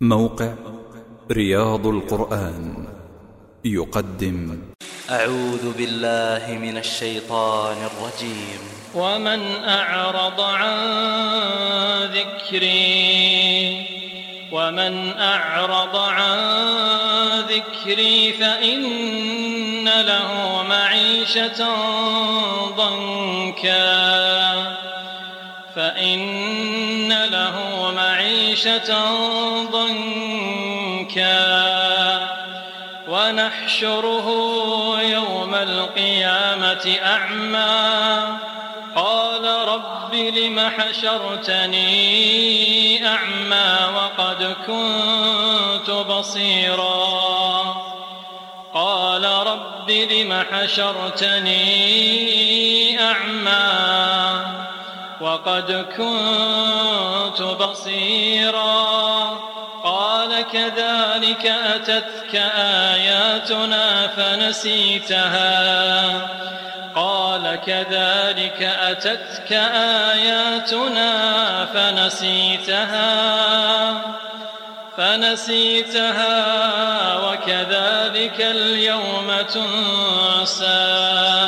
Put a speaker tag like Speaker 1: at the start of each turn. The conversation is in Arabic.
Speaker 1: موقع رياض القرآن يقدم.
Speaker 2: أعوذ بالله من الشيطان الرجيم.
Speaker 3: ومن أعرض عن ذكري ومن أعرض عن ذكري فإن له معيشة ضنكا. فإن له معيشة ضنكا ونحشره يوم القيامة أعمى قال رب لم حشرتني أعمى وقد كنت بصيرا قال رب لم حشرتني أعمى وقد كنت بصيرا. قال كذلك أتتك آياتنا فنسيتها. قال كذلك أتتك آياتنا فنسيتها. فنسيتها وكذلك اليوم تنسى.